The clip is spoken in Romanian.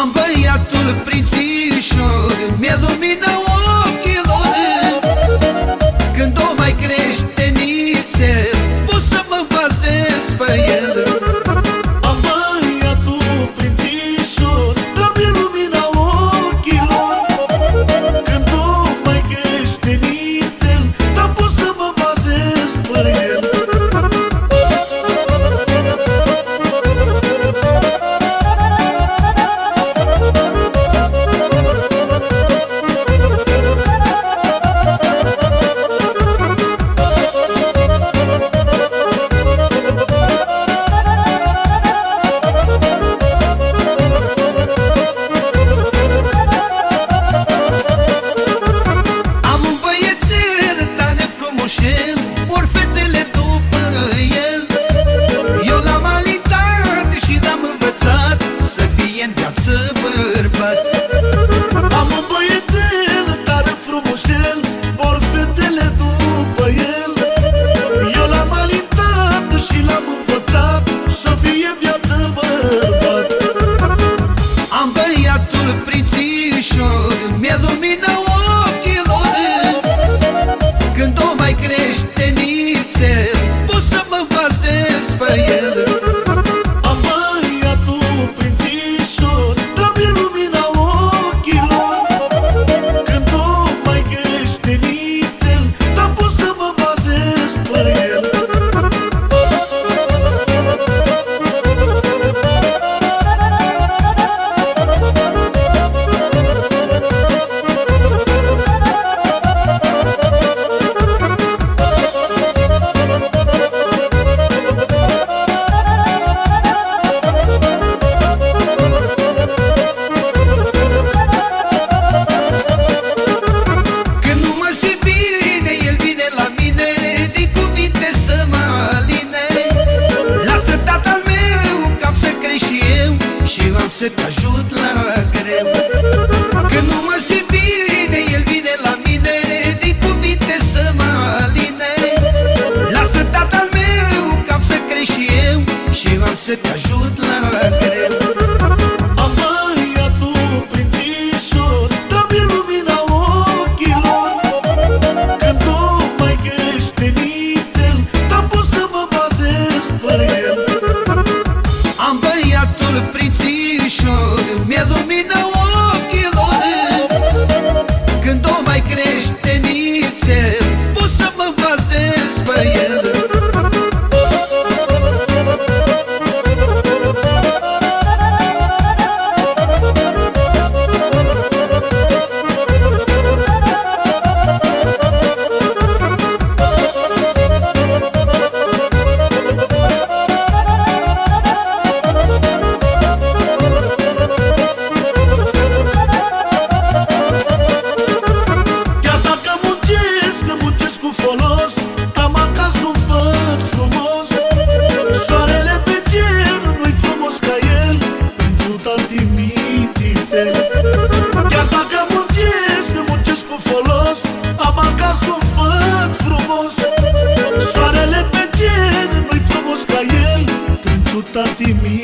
Am băiatul prințișor Mi-e lumină Și am să să o fac frumos. Soarele pe gen nu-i frumos ca el. Pentru tati mie